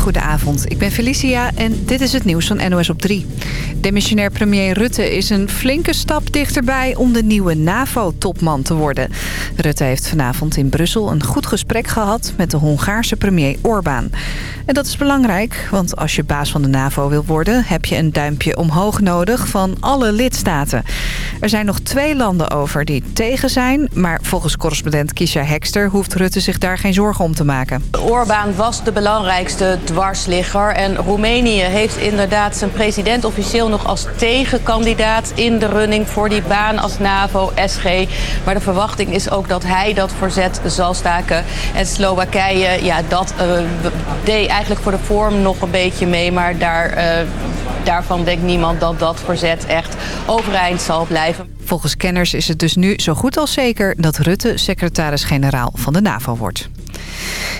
Goedenavond, ik ben Felicia en dit is het nieuws van NOS op 3. Demissionair premier Rutte is een flinke stap dichterbij om de nieuwe NAVO-topman te worden. Rutte heeft vanavond in Brussel een goed gesprek gehad met de Hongaarse premier Orbán. En dat is belangrijk, want als je baas van de NAVO wil worden... heb je een duimpje omhoog nodig van alle lidstaten. Er zijn nog twee landen over die tegen zijn... maar volgens correspondent Kisha Hekster hoeft Rutte zich daar geen zorgen om te maken. Orbán was de belangrijkste dwarsligger. En Roemenië heeft inderdaad zijn president officieel nog als tegenkandidaat... in de running voor die baan als NAVO-SG. Maar de verwachting is ook dat hij dat verzet zal staken. En Slowakije, ja, dat uh, deed eigenlijk voor de vorm nog een beetje mee. Maar daar, uh, daarvan denkt niemand dat dat verzet echt overeind zal blijven. Volgens kenners is het dus nu zo goed als zeker dat Rutte secretaris-generaal van de NAVO wordt.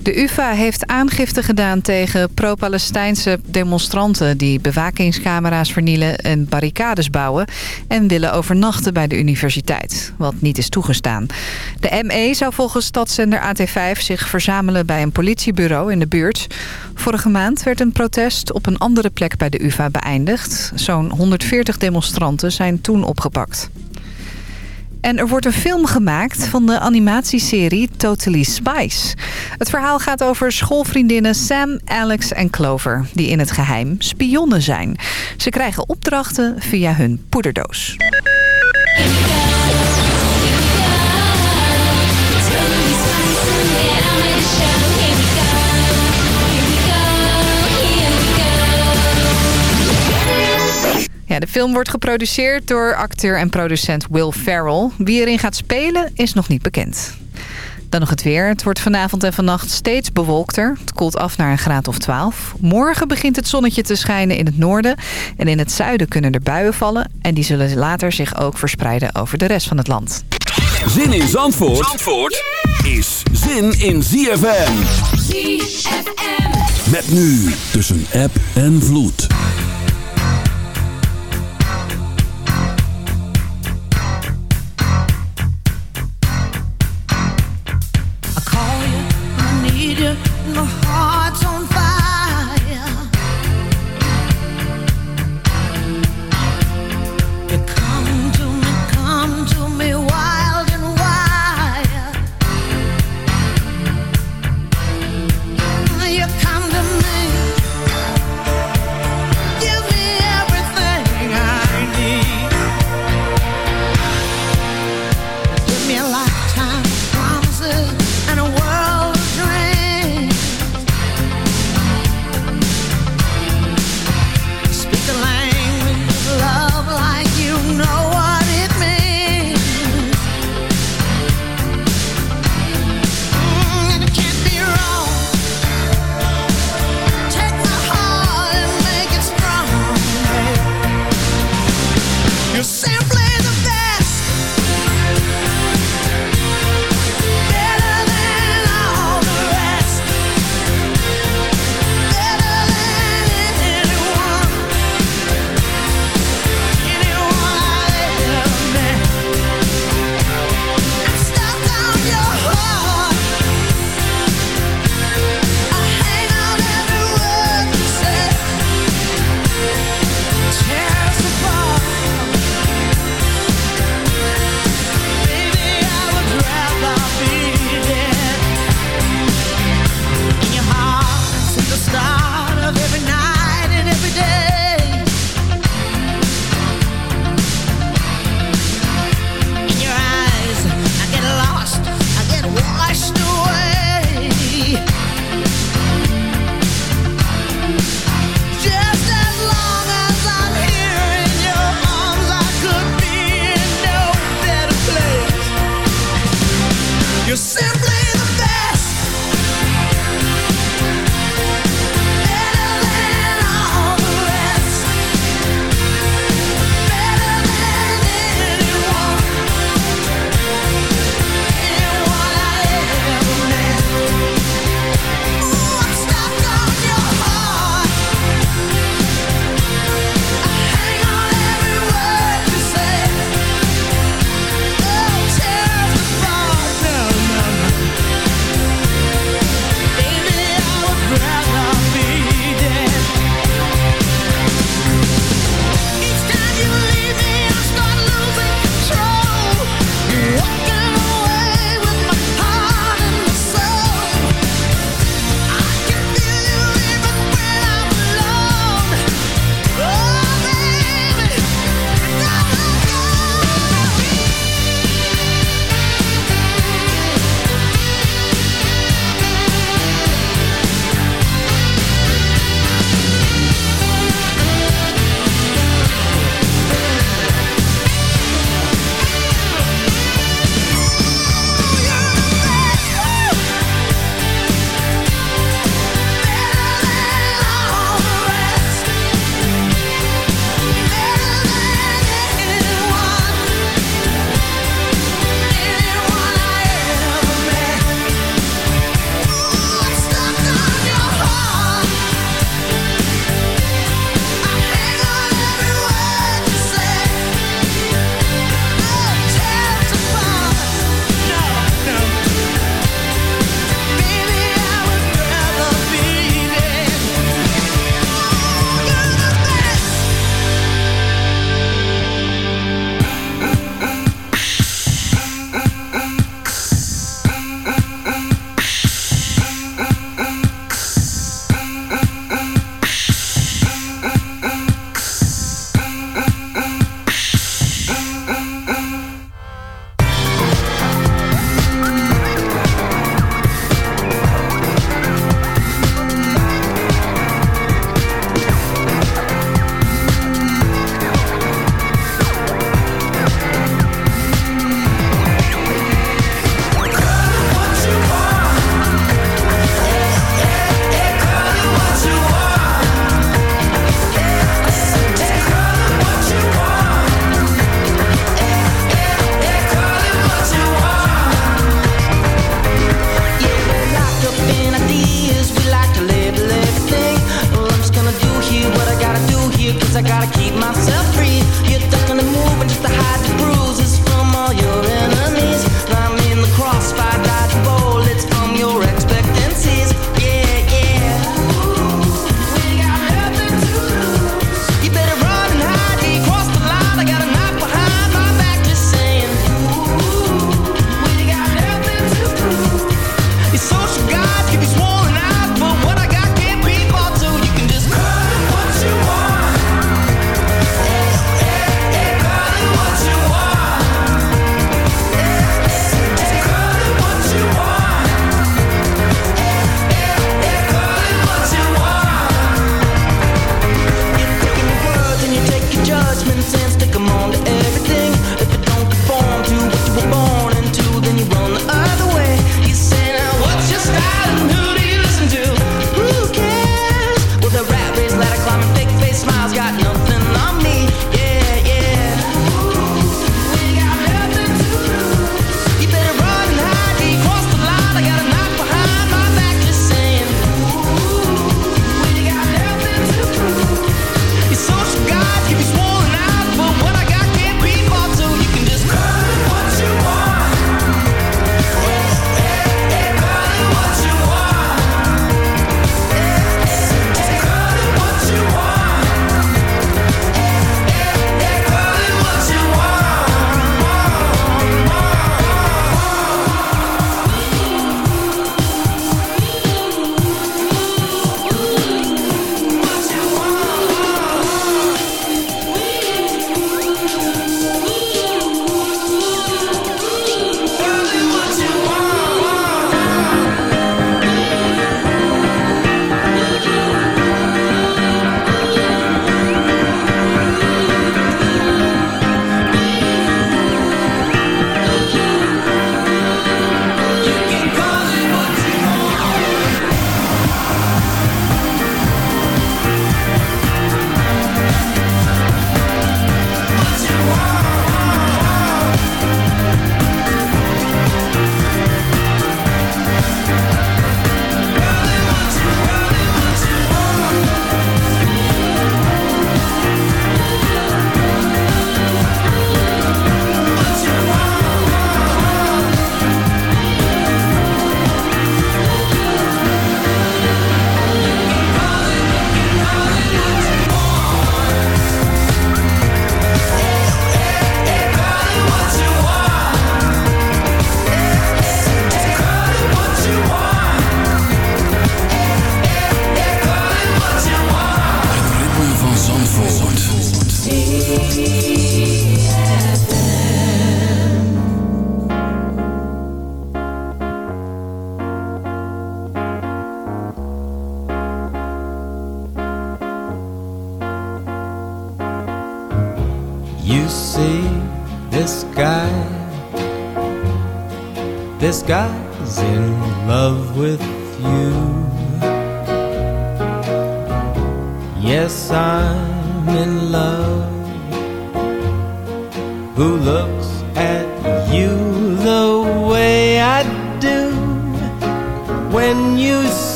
De UvA heeft aangifte gedaan tegen pro-Palestijnse demonstranten... die bewakingscamera's vernielen en barricades bouwen... en willen overnachten bij de universiteit, wat niet is toegestaan. De ME zou volgens stadszender AT5 zich verzamelen bij een politiebureau in de buurt. Vorige maand werd een protest op een andere plek bij de UvA beëindigd. Zo'n 140 demonstranten zijn toen opgepakt. En er wordt een film gemaakt van de animatieserie Totally Spice. Het verhaal gaat over schoolvriendinnen Sam, Alex en Clover... die in het geheim spionnen zijn. Ze krijgen opdrachten via hun poederdoos. Ja, de film wordt geproduceerd door acteur en producent Will Ferrell. Wie erin gaat spelen is nog niet bekend. Dan nog het weer. Het wordt vanavond en vannacht steeds bewolkter. Het koelt af naar een graad of 12. Morgen begint het zonnetje te schijnen in het noorden. En in het zuiden kunnen er buien vallen. En die zullen later zich ook verspreiden over de rest van het land. Zin in Zandvoort, Zandvoort is zin in ZFM. ZFM. Met nu tussen app en vloed.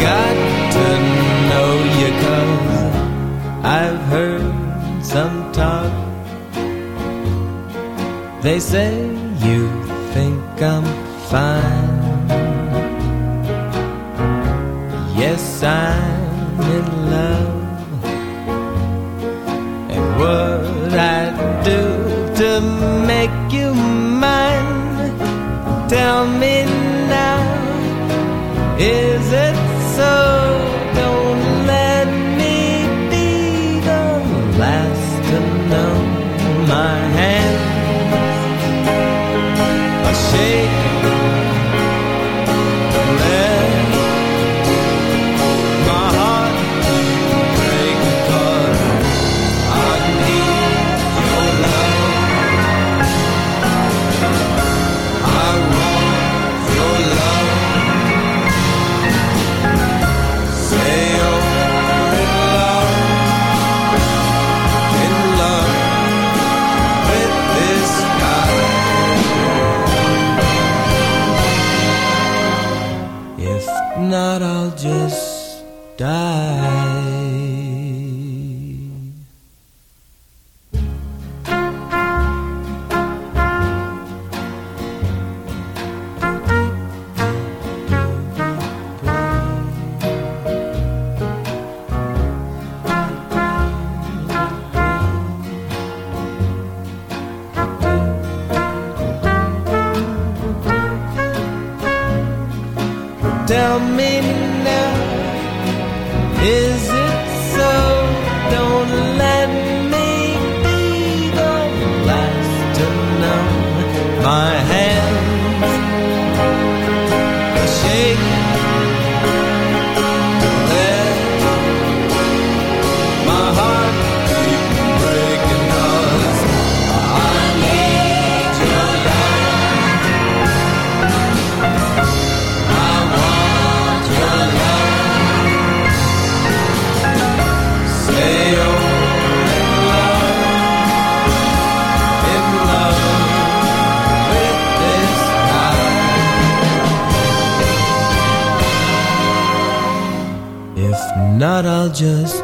got to know you cause I've heard some talk. They say you think I'm fine. just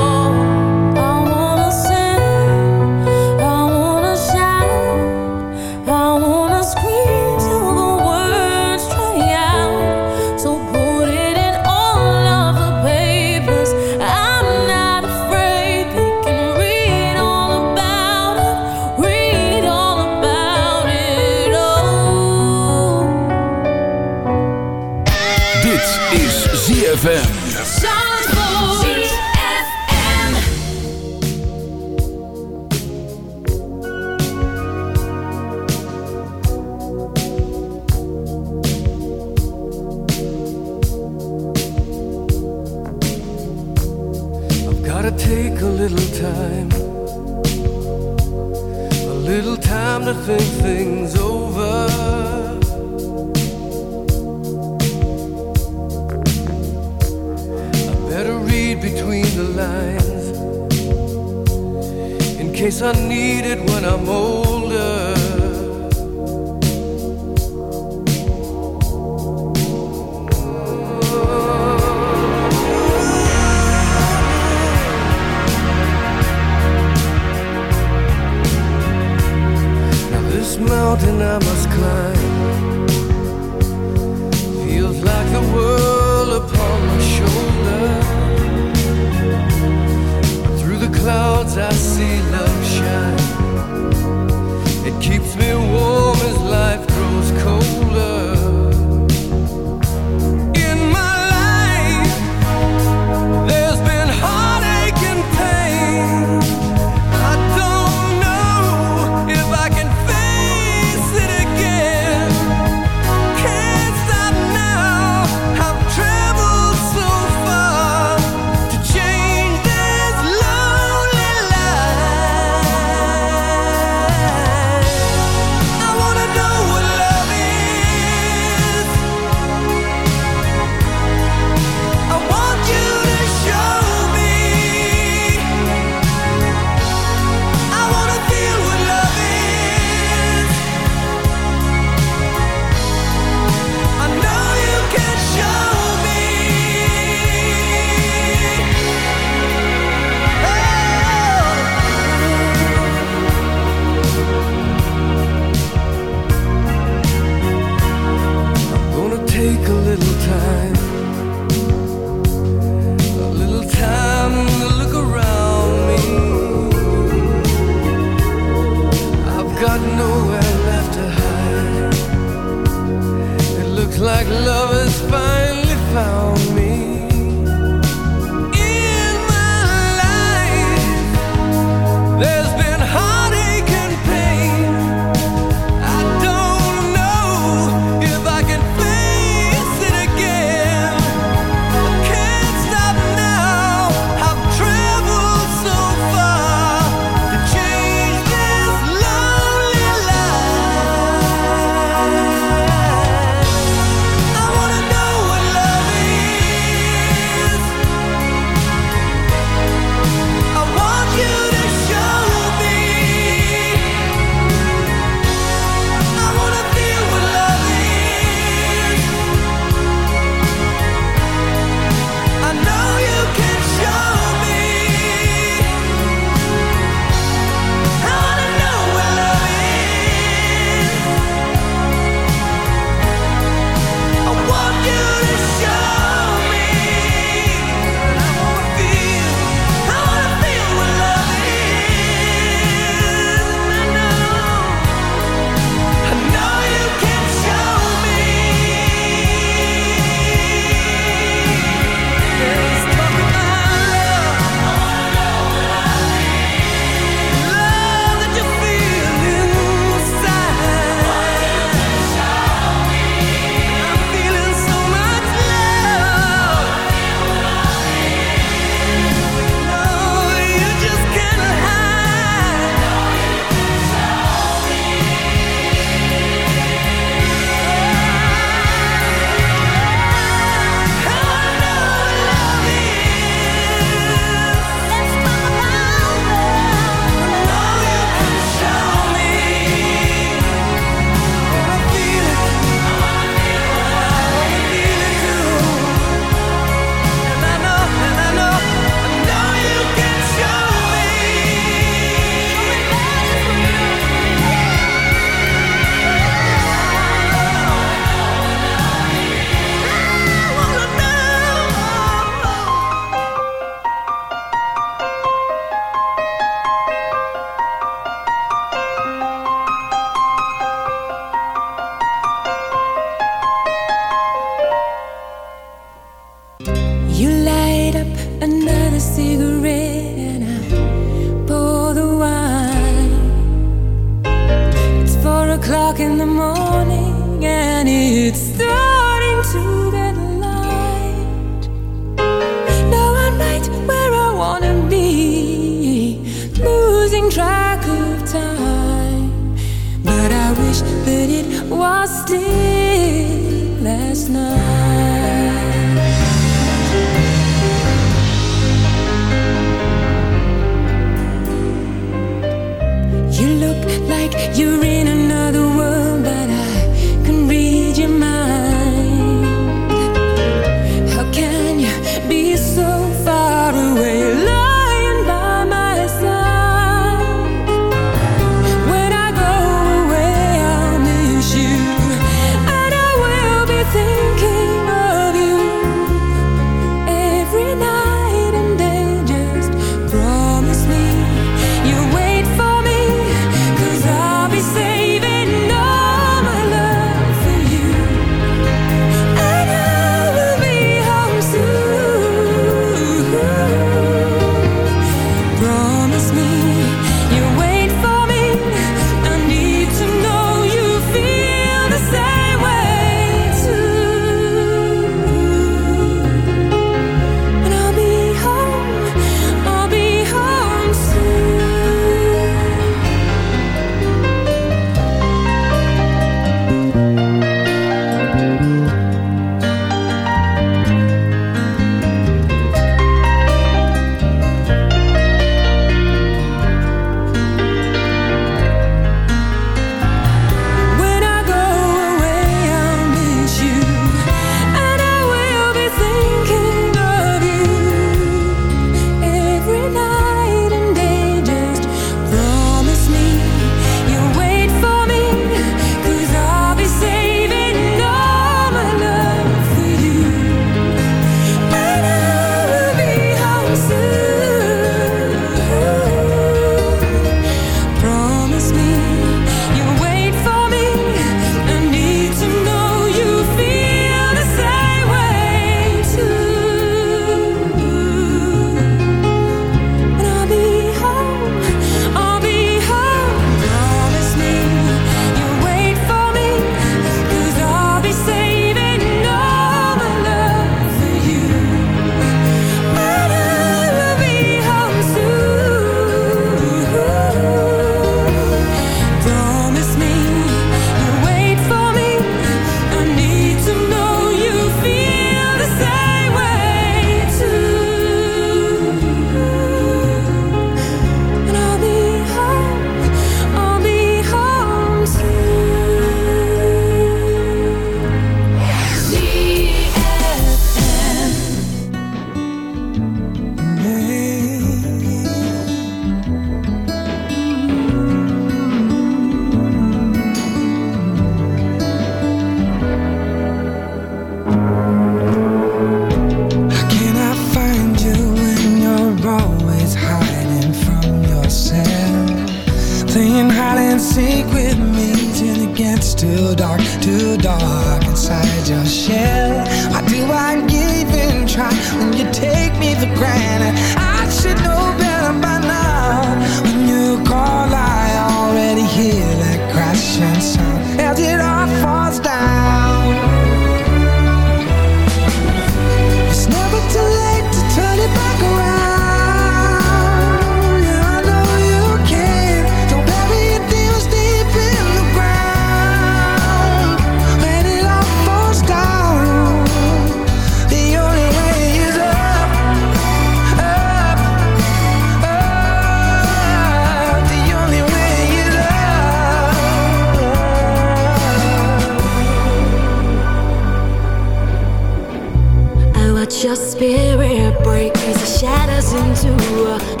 It's never too into to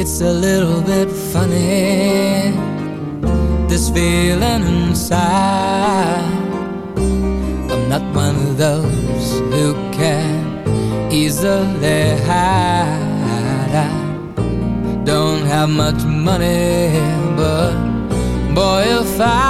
It's a little bit funny this feeling inside. I'm not one of those who can easily hide. I don't have much money, but boy, if I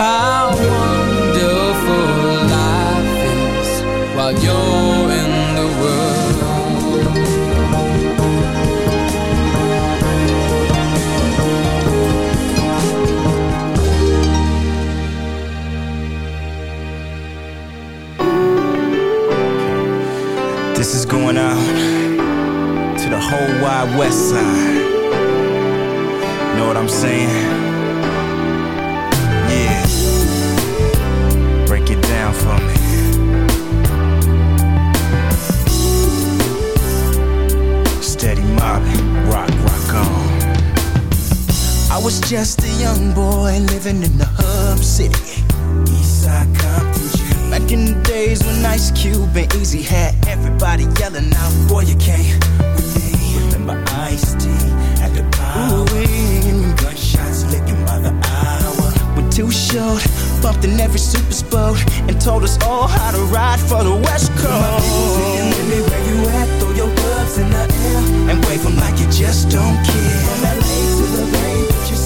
how wonderful life is while you're in the world. This is going out to the whole wide west side. Know what I'm saying? Was just a young boy living in the hub city. Eastside Compton G. Back in the days when Ice Cube and Eazy had everybody yelling out, Boy, you can't with me. Remember Ice T at the power. Gunshots licking by the hour. When Too Short bumped in every super boat and told us all how to ride for the West Coast. My people saying, Limit where you at, throw your gloves in the air and wave 'em like you just don't care. From LA to the Bay,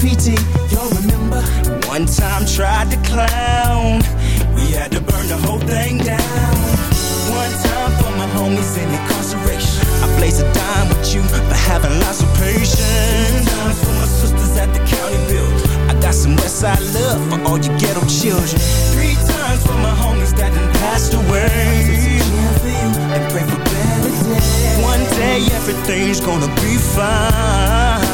PT, y'all remember? One time tried to clown. We had to burn the whole thing down. One time for my homies in incarceration. I blaze a dime with you for having lots of patience. Two times for my sisters at the county build. I got some Westside love for all you ghetto children. Three times for my homies that done passed away. And for better days. One day everything's gonna be fine.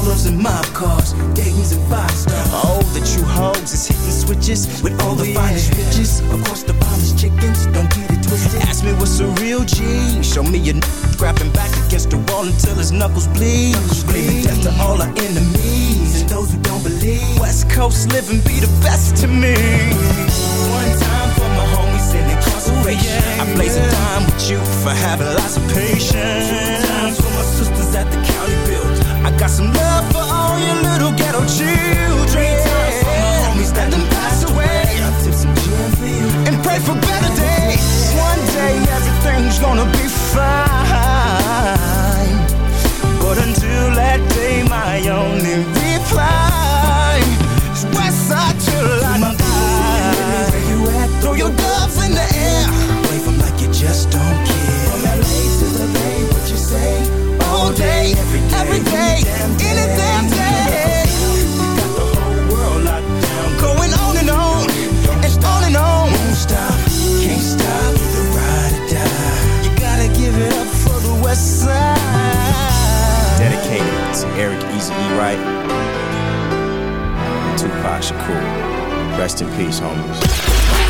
Is and mob cars, Dayton's and five stars. Oh, the true hoes is hitting switches with all the finest bitches. Of course, the finest chickens, don't get it twisted. Ask me what's a real G. Show me a n grabbing back against the wall until his knuckles bleed. Screaming death to all our enemies and those who don't believe. West Coast living be the best to me. One time for my homies in incarceration. Oh, I blaze a time with you for having lots of patience. Two times for my sisters at the county got some love for all you little ghetto children. My homies away. I tip some for you and pray for better days. One day everything's gonna be fine. But until that day, my only reply And Tupac Shakur. Rest in peace, homies.